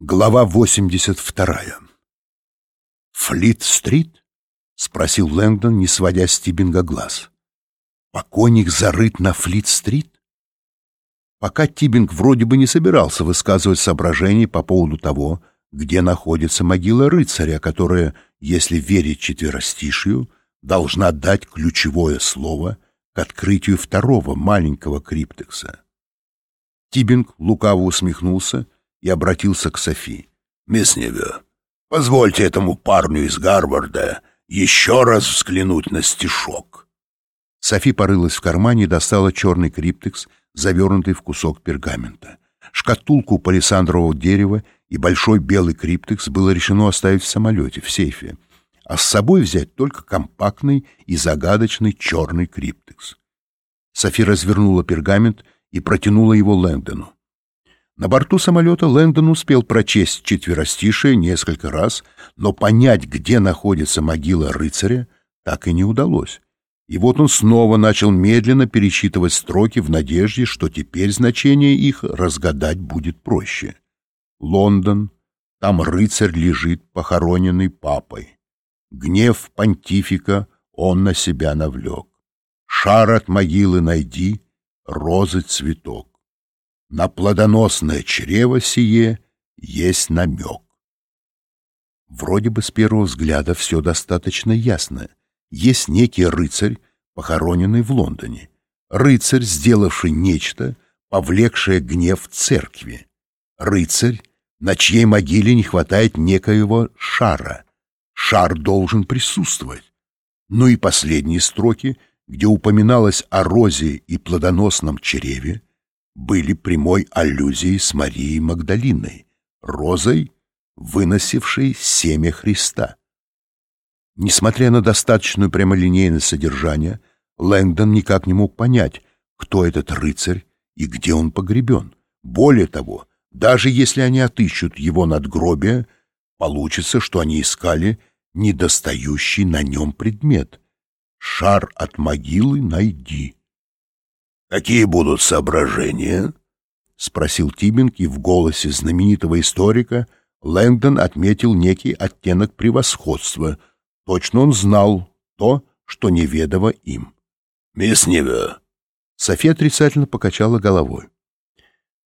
Глава 82. «Флит-стрит?» — спросил Лэнгдон, не сводя с Тибинга глаз. «Покойник зарыт на Флит-стрит?» Пока Тибинг вроде бы не собирался высказывать соображений по поводу того, где находится могила рыцаря, которая, если верить четверостишью, должна дать ключевое слово к открытию второго маленького криптекса. Тибинг лукаво усмехнулся и обратился к Софи. «Мисс Неве, позвольте этому парню из Гарварда еще раз взглянуть на стишок». Софи порылась в кармане и достала черный криптекс, завернутый в кусок пергамента. Шкатулку палисандрового дерева и большой белый криптекс было решено оставить в самолете, в сейфе, а с собой взять только компактный и загадочный черный криптекс. Софи развернула пергамент и протянула его Лэнгдону. На борту самолета Лэндон успел прочесть четверостишие несколько раз, но понять, где находится могила рыцаря, так и не удалось. И вот он снова начал медленно пересчитывать строки в надежде, что теперь значение их разгадать будет проще. Лондон, там рыцарь лежит, похороненный папой. Гнев понтифика он на себя навлек. Шар от могилы найди, розы цветок. На плодоносное чрево сие есть намек. Вроде бы с первого взгляда все достаточно ясно. Есть некий рыцарь, похороненный в Лондоне. Рыцарь, сделавший нечто, повлекшее гнев церкви. Рыцарь, на чьей могиле не хватает некоего шара. Шар должен присутствовать. Ну и последние строки, где упоминалось о розе и плодоносном чреве, были прямой аллюзией с Марией Магдалиной, розой, выносившей семя Христа. Несмотря на достаточную прямолинейность содержания, Лэнгдон никак не мог понять, кто этот рыцарь и где он погребен. Более того, даже если они отыщут его надгробие, получится, что они искали недостающий на нем предмет. «Шар от могилы найди». «Какие будут соображения?» — спросил Тибинг, и в голосе знаменитого историка Лэнгдон отметил некий оттенок превосходства. Точно он знал то, что неведомо им. «Мисс Неве!» София отрицательно покачала головой.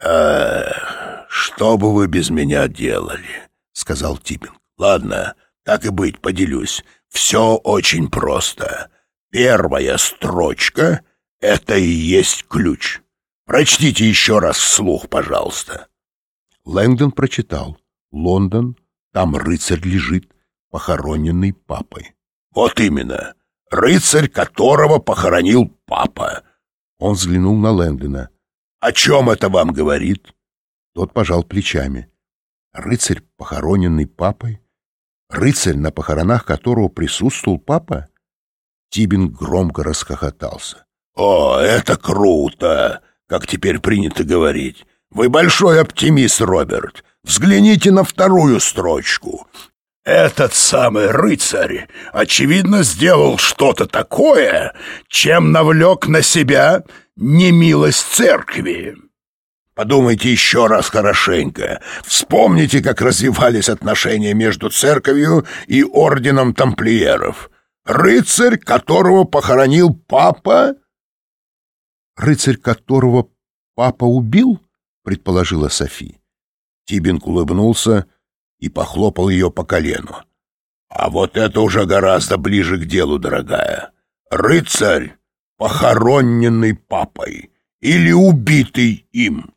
«А, что бы вы без меня делали?» — сказал Тибинг. «Ладно, так и быть, поделюсь. Все очень просто. Первая строчка это и есть ключ. Прочтите еще раз вслух, пожалуйста. Лэнгдон прочитал. Лондон, там рыцарь лежит, похороненный папой. Вот именно. Рыцарь, которого похоронил папа. Он взглянул на Лэнгдона. О чем это вам говорит? Тот пожал плечами. Рыцарь, похороненный папой? Рыцарь, на похоронах которого присутствовал папа? Тибин громко расхохотался. «О, это круто! Как теперь принято говорить. Вы большой оптимист, Роберт. Взгляните на вторую строчку. Этот самый рыцарь, очевидно, сделал что-то такое, чем навлек на себя немилость церкви. Подумайте еще раз хорошенько. Вспомните, как развивались отношения между церковью и орденом тамплиеров. Рыцарь, которого похоронил папа, рыцарь которого папа убил?» — предположила Софи. Тибинг улыбнулся и похлопал ее по колену. «А вот это уже гораздо ближе к делу, дорогая. Рыцарь, похороненный папой или убитый им».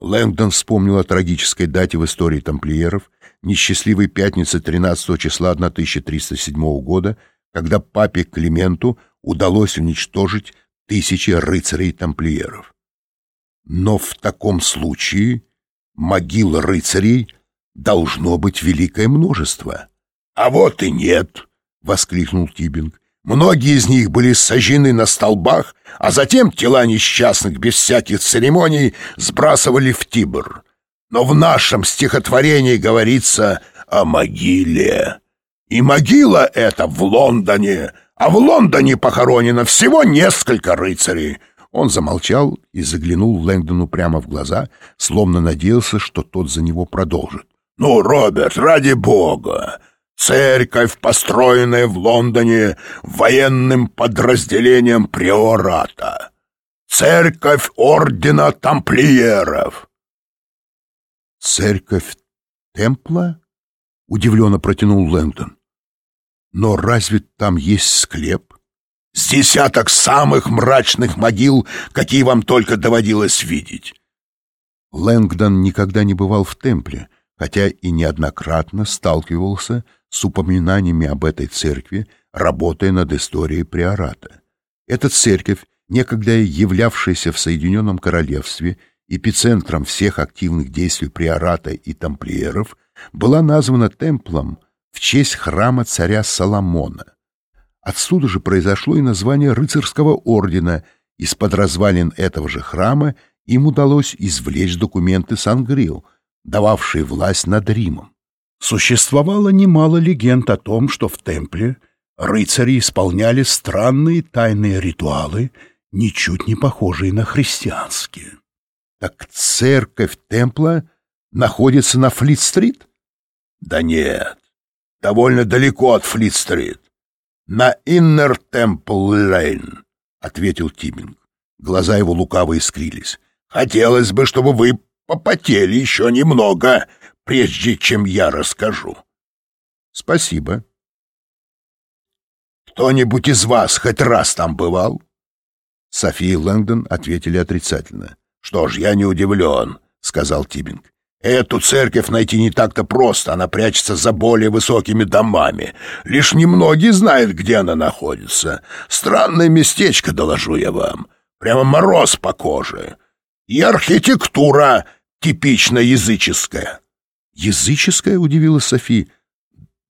Лэнгдон вспомнил о трагической дате в истории тамплиеров, несчастливой пятнице 13 числа 1307 года, когда папе Клименту удалось уничтожить тысячи рыцарей-тамплиеров. Но в таком случае могил рыцарей должно быть великое множество. — А вот и нет! — воскликнул Тибинг. Многие из них были сожжены на столбах, а затем тела несчастных без всяких церемоний сбрасывали в Тибр. Но в нашем стихотворении говорится о могиле. И могила эта в Лондоне, а в Лондоне похоронено всего несколько рыцарей». Он замолчал и заглянул Лэнгдону прямо в глаза, словно надеялся, что тот за него продолжит. Ну, Роберт, ради бога! Церковь, построенная в Лондоне военным подразделением приората. Церковь Ордена Тамплиеров. Церковь Темпла? Удивленно протянул Лэнгдон. Но разве там есть склеп? С десяток самых мрачных могил, какие вам только доводилось видеть. Лэнгдон никогда не бывал в Темпле, хотя и неоднократно сталкивался с упоминаниями об этой церкви, работая над историей приората. Эта церковь, некогда являвшаяся в Соединенном Королевстве эпицентром всех активных действий приората и тамплиеров, была названа темплом в честь храма царя Соломона. Отсюда же произошло и название рыцарского ордена. Из-под развалин этого же храма им удалось извлечь документы Сангрил, дававшие власть над Римом. Существовало немало легенд о том, что в темпле рыцари исполняли странные тайные ритуалы, ничуть не похожие на христианские. Так церковь темпла находится на Флит-стрит? Да нет, довольно далеко от Флит-стрит. На Иннер Темпл Лейн, ответил Тибинг. Глаза его лукаво искрились. Хотелось бы, чтобы вы попотели еще немного, прежде чем я расскажу. — Спасибо. — Кто-нибудь из вас хоть раз там бывал? София и Лэнгдон ответили отрицательно. — Что ж, я не удивлен, — сказал Тибинг. Эту церковь найти не так-то просто, она прячется за более высокими домами. Лишь немногие знают, где она находится. Странное местечко, доложу я вам. Прямо мороз по коже. И архитектура типично языческая. «Языческое?» — удивилась Софи.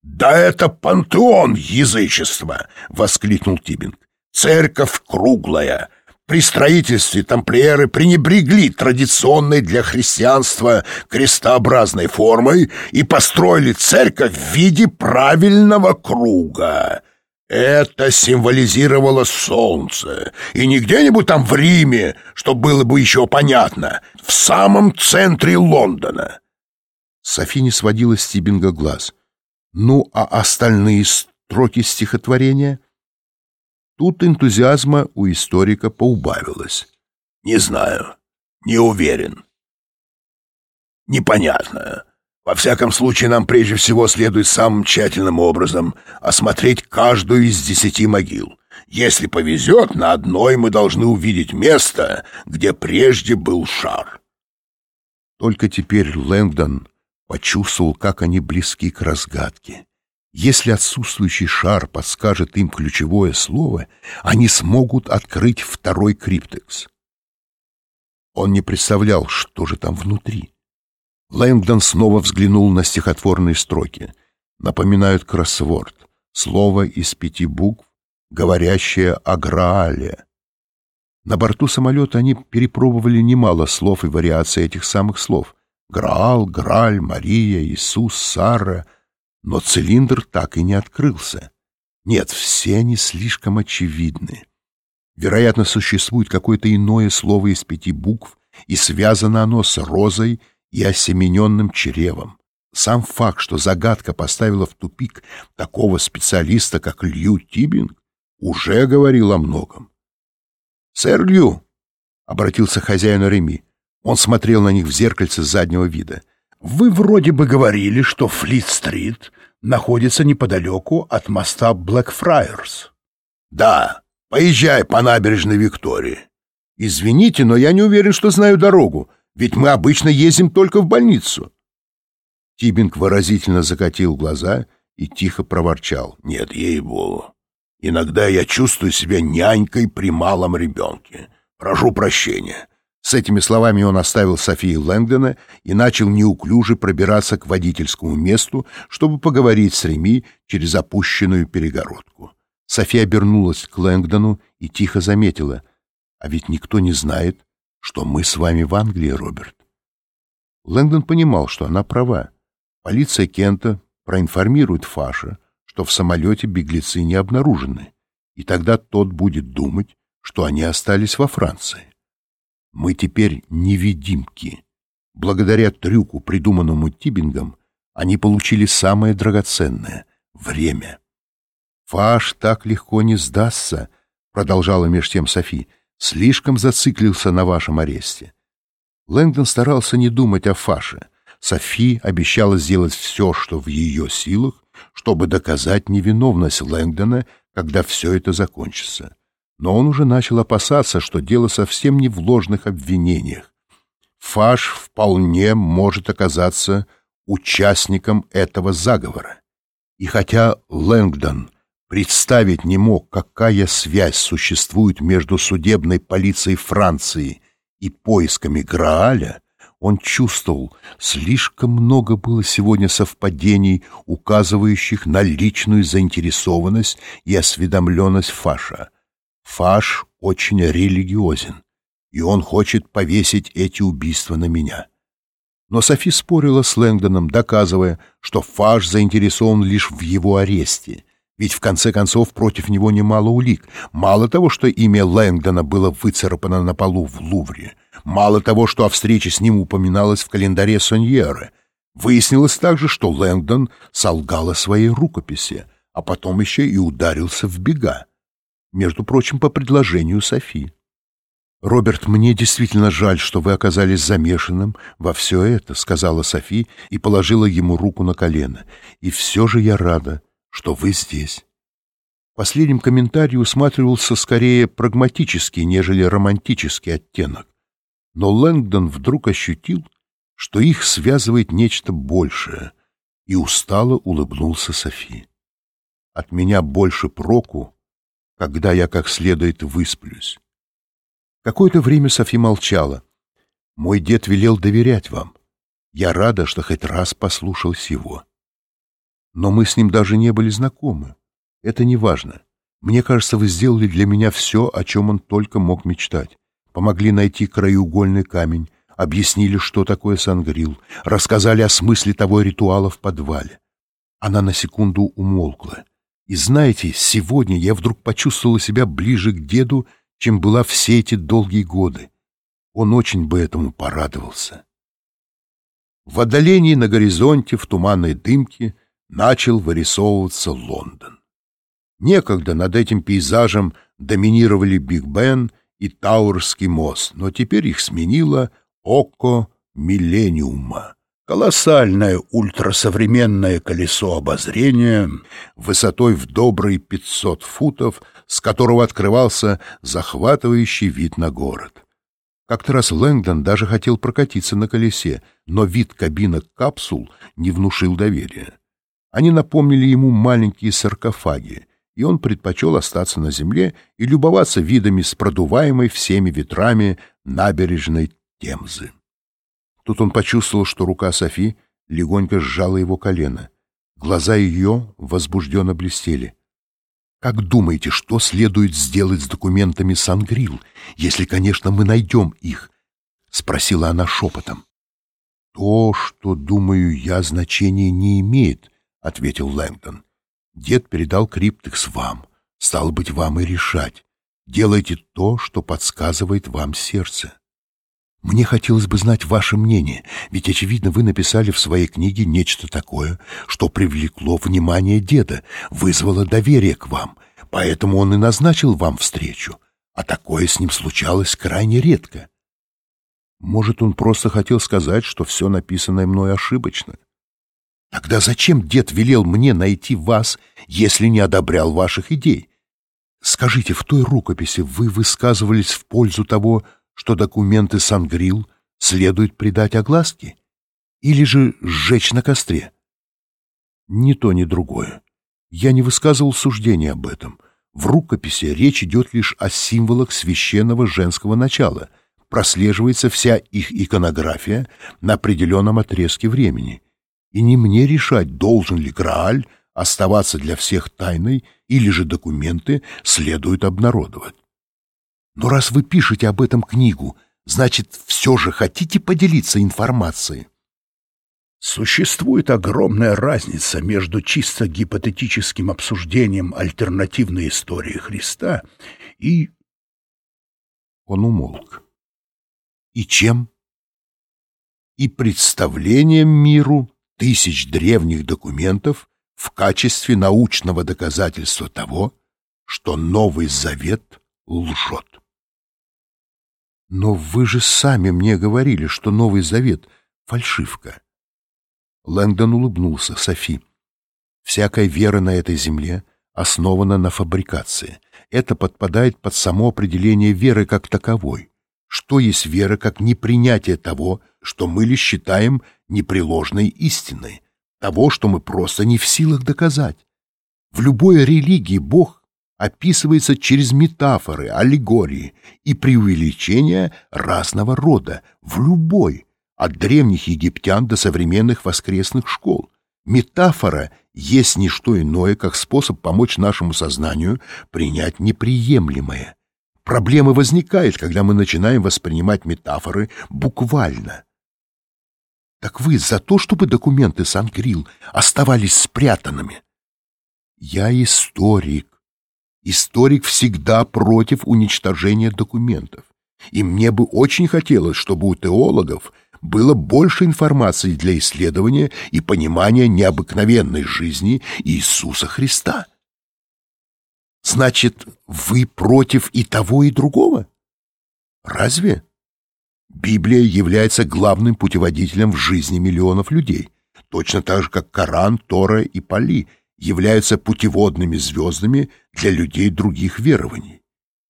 «Да это пантеон язычества!» — воскликнул Тибинг. «Церковь круглая. При строительстве тамплиеры пренебрегли традиционной для христианства крестообразной формой и построили церковь в виде правильного круга. Это символизировало солнце, и не где-нибудь там в Риме, что было бы еще понятно, в самом центре Лондона. Софи не сводила с Тибинга глаз. «Ну, а остальные строки стихотворения?» Тут энтузиазма у историка поубавилось. «Не знаю, не уверен. Непонятно. Во всяком случае, нам прежде всего следует самым тщательным образом осмотреть каждую из десяти могил. Если повезет, на одной мы должны увидеть место, где прежде был шар». Только теперь Лэнгдон почувствовал, как они близки к разгадке. Если отсутствующий шар подскажет им ключевое слово, они смогут открыть второй криптекс. Он не представлял, что же там внутри. Лэнгдон снова взглянул на стихотворные строки. Напоминают кроссворд, слово из пяти букв, говорящее о Граале. На борту самолета они перепробовали немало слов и вариаций этих самых слов — Граал, Граль, Мария, Иисус, Сара. Но цилиндр так и не открылся. Нет, все они слишком очевидны. Вероятно, существует какое-то иное слово из пяти букв, и связано оно с розой и осемененным чревом. Сам факт, что загадка поставила в тупик такого специалиста, как Лью Тибинг, уже говорил о многом. «Сэр Лью», — обратился хозяин Реми, он смотрел на них в зеркальце заднего вида. «Вы вроде бы говорили, что Флит-стрит находится неподалеку от моста Блэкфрайерс». «Да, поезжай по набережной Виктории». «Извините, но я не уверен, что знаю дорогу, ведь мы обычно ездим только в больницу». Тибинг выразительно закатил глаза и тихо проворчал. «Нет, ей-богу, иногда я чувствую себя нянькой при малом ребенке. Прошу прощения». С этими словами он оставил Софии Лэнгдона и начал неуклюже пробираться к водительскому месту, чтобы поговорить с Реми через опущенную перегородку. София обернулась к Лэнгдону и тихо заметила, «А ведь никто не знает, что мы с вами в Англии, Роберт». Лэнгдон понимал, что она права. Полиция Кента проинформирует Фаша, что в самолете беглецы не обнаружены, и тогда тот будет думать, что они остались во Франции. Мы теперь невидимки. Благодаря трюку, придуманному Тибингом, Они получили самое драгоценное — время. «Фаш так легко не сдастся», — продолжала меж тем Софи, — «слишком зациклился на вашем аресте». Лэнгдон старался не думать о Фаше. Софи обещала сделать все, что в ее силах, чтобы доказать невиновность Лэнгдона, когда все это закончится. Но он уже начал опасаться, что дело совсем не в ложных обвинениях. Фаш вполне может оказаться участником этого заговора. И хотя Лэнгдон представить не мог, какая связь существует между судебной полицией Франции и поисками Грааля, он чувствовал, слишком много было сегодня совпадений, указывающих на личную заинтересованность и осведомленность Фаша. Фаш очень религиозен, и он хочет повесить эти убийства на меня. Но Софи спорила с Лэнгдоном, доказывая, что Фаш заинтересован лишь в его аресте, ведь в конце концов против него немало улик. Мало того, что имя Лэнгдона было выцарапано на полу в Лувре, мало того, что о встрече с ним упоминалось в календаре Соньеры, выяснилось также, что Лэнгдон солгал о своей рукописи, а потом еще и ударился в бега. Между прочим, по предложению Софи. «Роберт, мне действительно жаль, что вы оказались замешанным во все это», — сказала Софи и положила ему руку на колено. «И все же я рада, что вы здесь». Последним комментарий усматривался скорее прагматический, нежели романтический оттенок. Но Лэнгдон вдруг ощутил, что их связывает нечто большее, и устало улыбнулся Софи. «От меня больше проку, когда я как следует высплюсь. Какое-то время Софи молчала. «Мой дед велел доверять вам. Я рада, что хоть раз послушалась его. Но мы с ним даже не были знакомы. Это не важно. Мне кажется, вы сделали для меня все, о чем он только мог мечтать. Помогли найти краеугольный камень, объяснили, что такое сангрил, рассказали о смысле того ритуала в подвале. Она на секунду умолкла. И знаете, сегодня я вдруг почувствовала себя ближе к деду, чем была все эти долгие годы. Он очень бы этому порадовался. В отдалении на горизонте в туманной дымке начал вырисовываться Лондон. Некогда над этим пейзажем доминировали Биг Бен и Тауэрский мост, но теперь их сменило око Миллениума, колоссальное ультрасовременное колесо обозрения высотой в добрые 500 футов с которого открывался захватывающий вид на город. Как-то раз Лэнгдон даже хотел прокатиться на колесе, но вид кабинок капсул не внушил доверия. Они напомнили ему маленькие саркофаги, и он предпочел остаться на земле и любоваться видами с продуваемой всеми ветрами набережной Темзы. Тут он почувствовал, что рука Софи легонько сжала его колено. Глаза ее возбужденно блестели. Как думаете, что следует сделать с документами Сангрил, если, конечно, мы найдем их? — спросила она шепотом. — То, что, думаю, я, значения не имеет, — ответил Лэнгдон. Дед передал криптекс вам. Стало быть, вам и решать. Делайте то, что подсказывает вам сердце. Мне хотелось бы знать ваше мнение, ведь, очевидно, вы написали в своей книге нечто такое, что привлекло внимание деда, вызвало доверие к вам, поэтому он и назначил вам встречу, а такое с ним случалось крайне редко. Может, он просто хотел сказать, что все написанное мной ошибочно? Тогда зачем дед велел мне найти вас, если не одобрял ваших идей? Скажите, в той рукописи вы высказывались в пользу того, что документы Сангрил следует придать огласке или же сжечь на костре? Ни то, ни другое. Я не высказывал суждения об этом. В рукописи речь идет лишь о символах священного женского начала. Прослеживается вся их иконография на определенном отрезке времени. И не мне решать, должен ли Грааль оставаться для всех тайной или же документы следует обнародовать. Но раз вы пишете об этом книгу, значит, все же хотите поделиться информацией. Существует огромная разница между чисто гипотетическим обсуждением альтернативной истории Христа и... Он умолк. И чем? И представлением миру тысяч древних документов в качестве научного доказательства того, что Новый Завет лжет. Но вы же сами мне говорили, что Новый Завет — фальшивка. Лэнгдон улыбнулся Софи. Всякая вера на этой земле основана на фабрикации. Это подпадает под само определение веры как таковой. Что есть вера, как непринятие того, что мы лишь считаем непреложной истиной, того, что мы просто не в силах доказать. В любой религии Бог описывается через метафоры, аллегории и преувеличения разного рода, в любой, от древних египтян до современных воскресных школ. Метафора есть не что иное, как способ помочь нашему сознанию принять неприемлемое. Проблема возникает, когда мы начинаем воспринимать метафоры буквально. Так вы за то, чтобы документы Сан-Грил оставались спрятанными? Я историк. Историк всегда против уничтожения документов. И мне бы очень хотелось, чтобы у теологов было больше информации для исследования и понимания необыкновенной жизни Иисуса Христа. Значит, вы против и того, и другого? Разве? Библия является главным путеводителем в жизни миллионов людей, точно так же, как Коран, Тора и Пали являются путеводными звездами для людей других верований.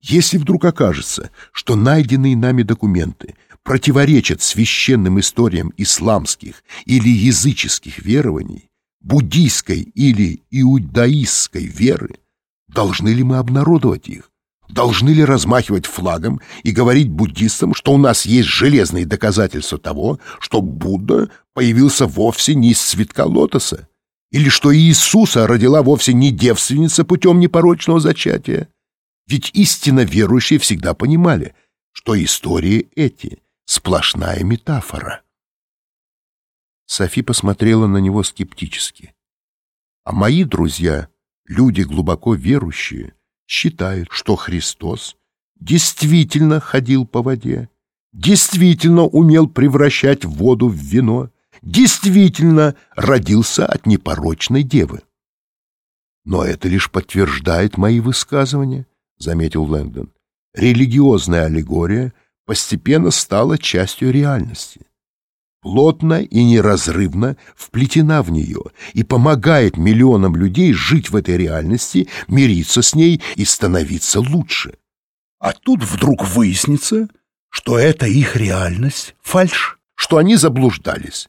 Если вдруг окажется, что найденные нами документы противоречат священным историям исламских или языческих верований, буддийской или иудаистской веры, должны ли мы обнародовать их? Должны ли размахивать флагом и говорить буддистам, что у нас есть железные доказательства того, что Будда появился вовсе не из цветка лотоса? Или что Иисуса родила вовсе не девственница путем непорочного зачатия? Ведь истинно верующие всегда понимали, что истории эти — сплошная метафора. Софи посмотрела на него скептически. А мои друзья, люди глубоко верующие, считают, что Христос действительно ходил по воде, действительно умел превращать воду в вино, действительно родился от непорочной девы. Но это лишь подтверждает мои высказывания, заметил Лэндон. Религиозная аллегория постепенно стала частью реальности плотно и неразрывно вплетена в нее и помогает миллионам людей жить в этой реальности, мириться с ней и становиться лучше. А тут вдруг выяснится, что это их реальность — фальшь, что они заблуждались.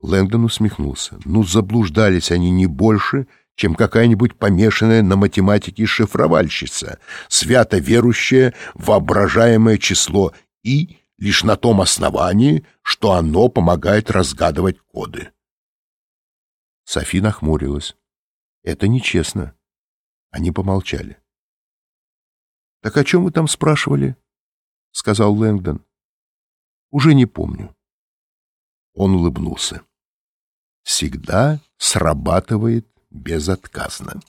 Лэндон усмехнулся. Ну, заблуждались они не больше, чем какая-нибудь помешанная на математике шифровальщица, свято верующая воображаемое число «и» лишь на том основании, что оно помогает разгадывать коды. Софи нахмурилась. Это нечестно. Они помолчали. «Так о чем вы там спрашивали?» — сказал Лэнгдон. «Уже не помню». Он улыбнулся. «Всегда срабатывает безотказно».